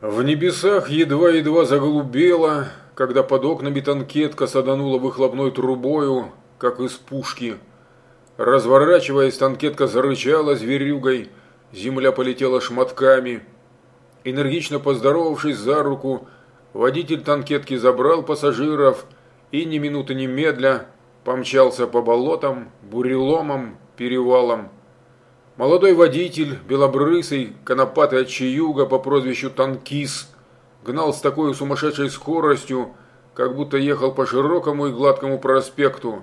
В небесах едва-едва заголубело, когда под окнами танкетка саданула выхлопной трубою, как из пушки. Разворачиваясь, танкетка зарычала зверюгой, земля полетела шматками. Энергично поздоровавшись за руку, водитель танкетки забрал пассажиров и ни минуты медля помчался по болотам, буреломам, перевалам. Молодой водитель, белобрысый, конопатый от чаюга по прозвищу Танкис, гнал с такой сумасшедшей скоростью, как будто ехал по широкому и гладкому проспекту.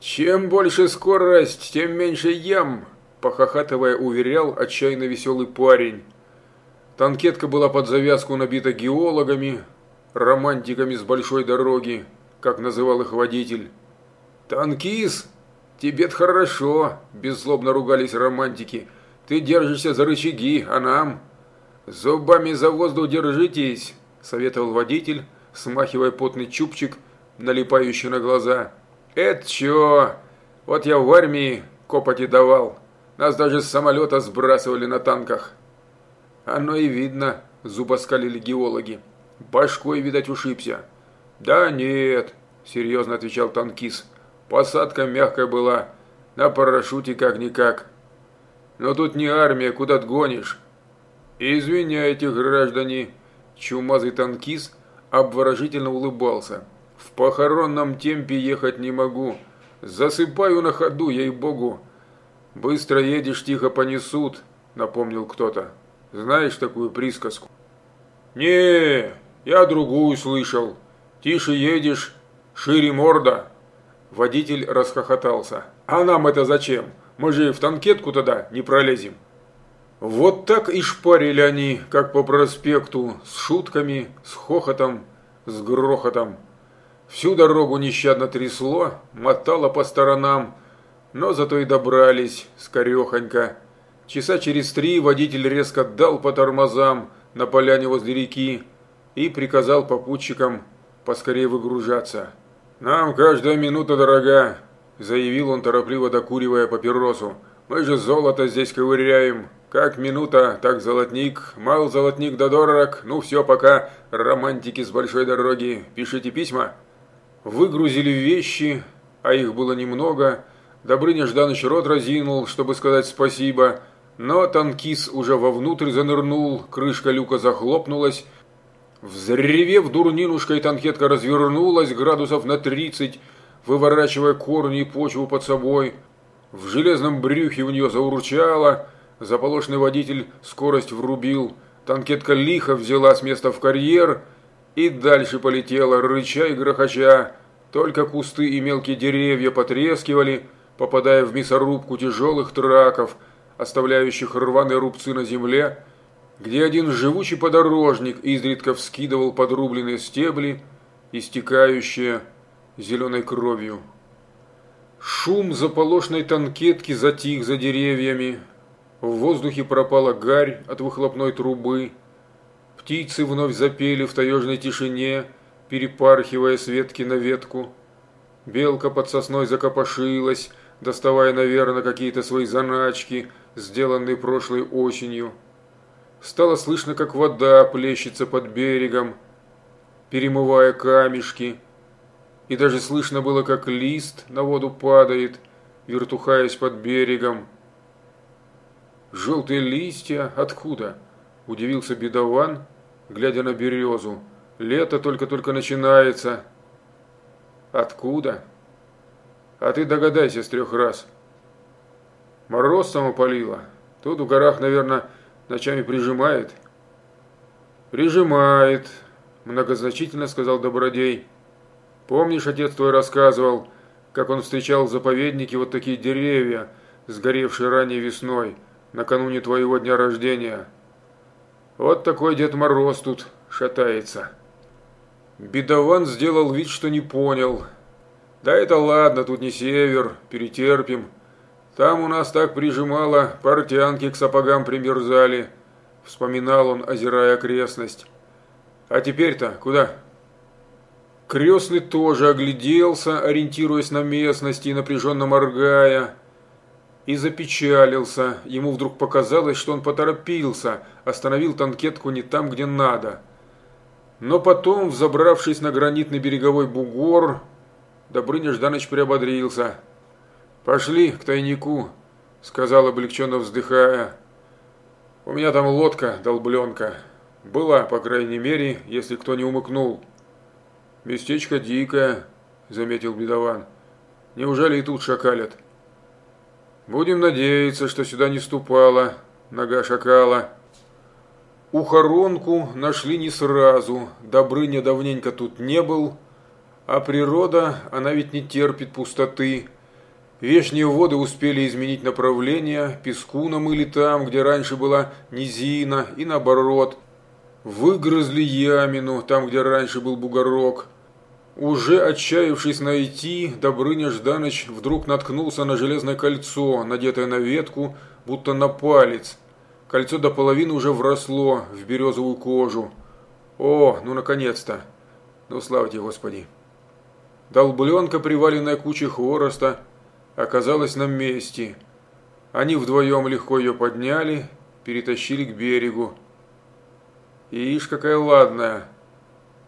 «Чем больше скорость, тем меньше ям», – похохатывая уверял отчаянно веселый парень. Танкетка была под завязку набита геологами, романтиками с большой дороги, как называл их водитель. «Танкис!» «Тебе-то хорошо», – беззлобно ругались романтики. «Ты держишься за рычаги, а нам?» «Зубами за воздух держитесь», – советовал водитель, смахивая потный чубчик, налипающий на глаза. «Это чё? Вот я в армии копоти давал. Нас даже с самолета сбрасывали на танках». «Оно и видно», – зубоскалили геологи. «Башкой, видать, ушибся». «Да нет», – серьезно отвечал танкист. Посадка мягкая была, на парашюте как-никак. Но тут не армия, куда гонишь? Извиняйте, граждане, чумазый танкист обворожительно улыбался. В похоронном темпе ехать не могу. Засыпаю на ходу, ей-богу. Быстро едешь, тихо понесут, напомнил кто-то. Знаешь такую присказку? Не, я другую слышал. Тише едешь, шире морда. Водитель расхохотался. «А нам это зачем? Мы же в танкетку тогда не пролезем». Вот так и шпарили они, как по проспекту, с шутками, с хохотом, с грохотом. Всю дорогу нещадно трясло, мотало по сторонам, но зато и добрались, скорехонько. Часа через три водитель резко дал по тормозам на поляне возле реки и приказал попутчикам поскорее выгружаться. «Нам каждая минута дорога», – заявил он, торопливо докуривая папиросу. «Мы же золото здесь ковыряем. Как минута, так золотник. Мал золотник да дорог. Ну все, пока. Романтики с большой дороги. Пишите письма». Выгрузили вещи, а их было немного. Добрыня Жданыч рот разинул, чтобы сказать спасибо, но танкис уже вовнутрь занырнул, крышка люка захлопнулась, Взревев дурнинушкой, танкетка развернулась градусов на тридцать, выворачивая корни и почву под собой. В железном брюхе у нее заурчало, заполошный водитель скорость врубил, танкетка лихо взяла с места в карьер и дальше полетела, рыча и грохоча. Только кусты и мелкие деревья потрескивали, попадая в мясорубку тяжелых траков, оставляющих рваные рубцы на земле, где один живучий подорожник изредка вскидывал подрубленные стебли, истекающие зеленой кровью. Шум заполошной танкетки затих за деревьями, в воздухе пропала гарь от выхлопной трубы, птицы вновь запели в таежной тишине, перепархивая с ветки на ветку. Белка под сосной закопошилась, доставая, наверное, какие-то свои заначки, сделанные прошлой осенью. Стало слышно, как вода плещется под берегом, перемывая камешки. И даже слышно было, как лист на воду падает, вертухаясь под берегом. «Желтые листья? Откуда?» – удивился бедован, глядя на березу. «Лето только-только начинается». «Откуда?» «А ты догадайся с трех раз». «Мороз самопалило. Тут в горах, наверное, Ночами прижимает?» «Прижимает», – многозначительно сказал Добродей. «Помнишь, отец твой рассказывал, как он встречал в заповеднике вот такие деревья, сгоревшие ранней весной, накануне твоего дня рождения? Вот такой Дед Мороз тут шатается». Бедован сделал вид, что не понял. «Да это ладно, тут не север, перетерпим». Там у нас так прижимало, портянки к сапогам примерзали. Вспоминал он, озирая окрестность. А теперь-то куда? Крестный тоже огляделся, ориентируясь на местности и напряженно моргая. и запечалился. Ему вдруг показалось, что он поторопился, остановил танкетку не там, где надо. Но потом, взобравшись на гранитный береговой бугор, Добрыня Жданыч приободрился. «Пошли к тайнику», — сказал облегченно вздыхая. «У меня там лодка, долбленка. Была, по крайней мере, если кто не умыкнул». «Местечко дикое», — заметил бедован. «Неужели и тут шакалят?» Будем надеяться, что сюда не ступала нога шакала. Ухоронку нашли не сразу, Добрыня давненько тут не был, а природа, она ведь не терпит пустоты. Вешние воды успели изменить направление, песку намыли там, где раньше была низина, и наоборот. Выгрызли ямину, там, где раньше был бугорок. Уже отчаявшись найти, Добрыня Жданыч вдруг наткнулся на железное кольцо, надетое на ветку, будто на палец. Кольцо до половины уже вросло в березовую кожу. О, ну наконец-то! Ну славьте Господи! Долбленка, приваленная кучей хвороста, оказалась на месте. Они вдвоем легко ее подняли, перетащили к берегу. Ишь, какая ладная!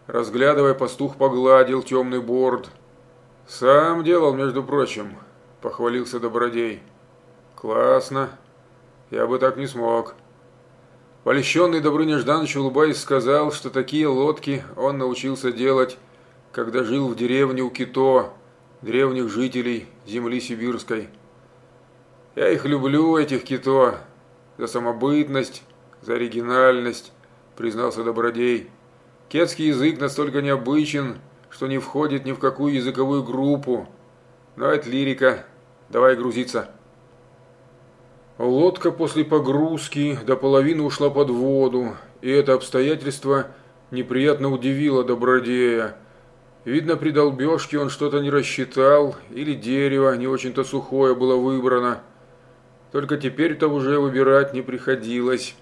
Разглядывая, пастух погладил темный борд. «Сам делал, между прочим», – похвалился Добродей. «Классно. Я бы так не смог». Польщенный Добрыня Жданович, улыбаясь, сказал, что такие лодки он научился делать, когда жил в деревне у Кито, древних жителей земли сибирской. «Я их люблю, этих Кито, за самобытность, за оригинальность», – признался Добродей. Кетский язык настолько необычен, что не входит ни в какую языковую группу. Но это лирика. Давай грузиться. Лодка после погрузки до половины ушла под воду, и это обстоятельство неприятно удивило Добродея. Видно, при долбежке он что-то не рассчитал, или дерево не очень-то сухое было выбрано. Только теперь-то уже выбирать не приходилось.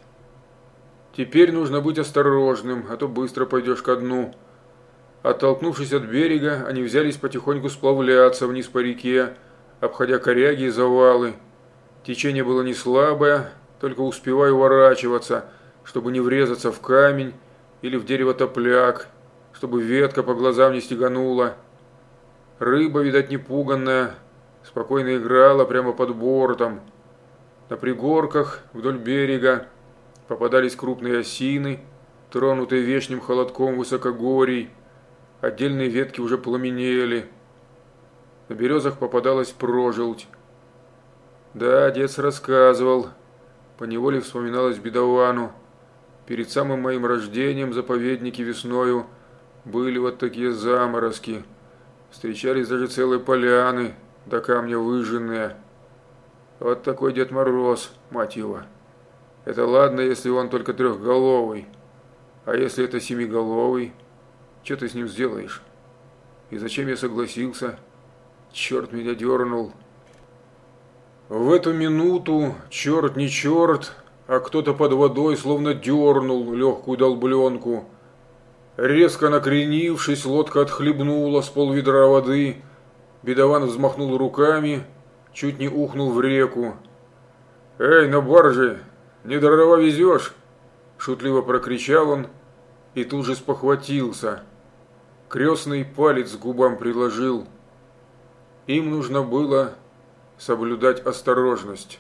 Теперь нужно быть осторожным, а то быстро пойдешь ко дну. Оттолкнувшись от берега, они взялись потихоньку сплавляться вниз по реке, обходя коряги и завалы. Течение было не слабое, только успевая уворачиваться, чтобы не врезаться в камень или в дерево топляк, чтобы ветка по глазам не стеганула. Рыба, видать, непуганная, спокойно играла прямо под бортом. На пригорках вдоль берега Попадались крупные осины, тронутые вешним холодком высокогорий. Отдельные ветки уже пламенели. На березах попадалась прожелть. Да, отец рассказывал. Поневоле вспоминалось бедовану. Перед самым моим рождением заповедники весною были вот такие заморозки. Встречались даже целые поляны, до камня выжженные. Вот такой Дед Мороз, мать его. Это ладно, если он только трехголовый. А если это семиголовый, что ты с ним сделаешь? И зачем я согласился? Черт меня дернул. В эту минуту, черт не черт, а кто-то под водой словно дернул легкую долбленку. Резко накренившись, лодка отхлебнула с полведра воды. Бедован взмахнул руками, чуть не ухнул в реку. «Эй, на барже, «Недарова везешь!» – шутливо прокричал он и тут же спохватился. Крестный палец к губам приложил. Им нужно было соблюдать осторожность.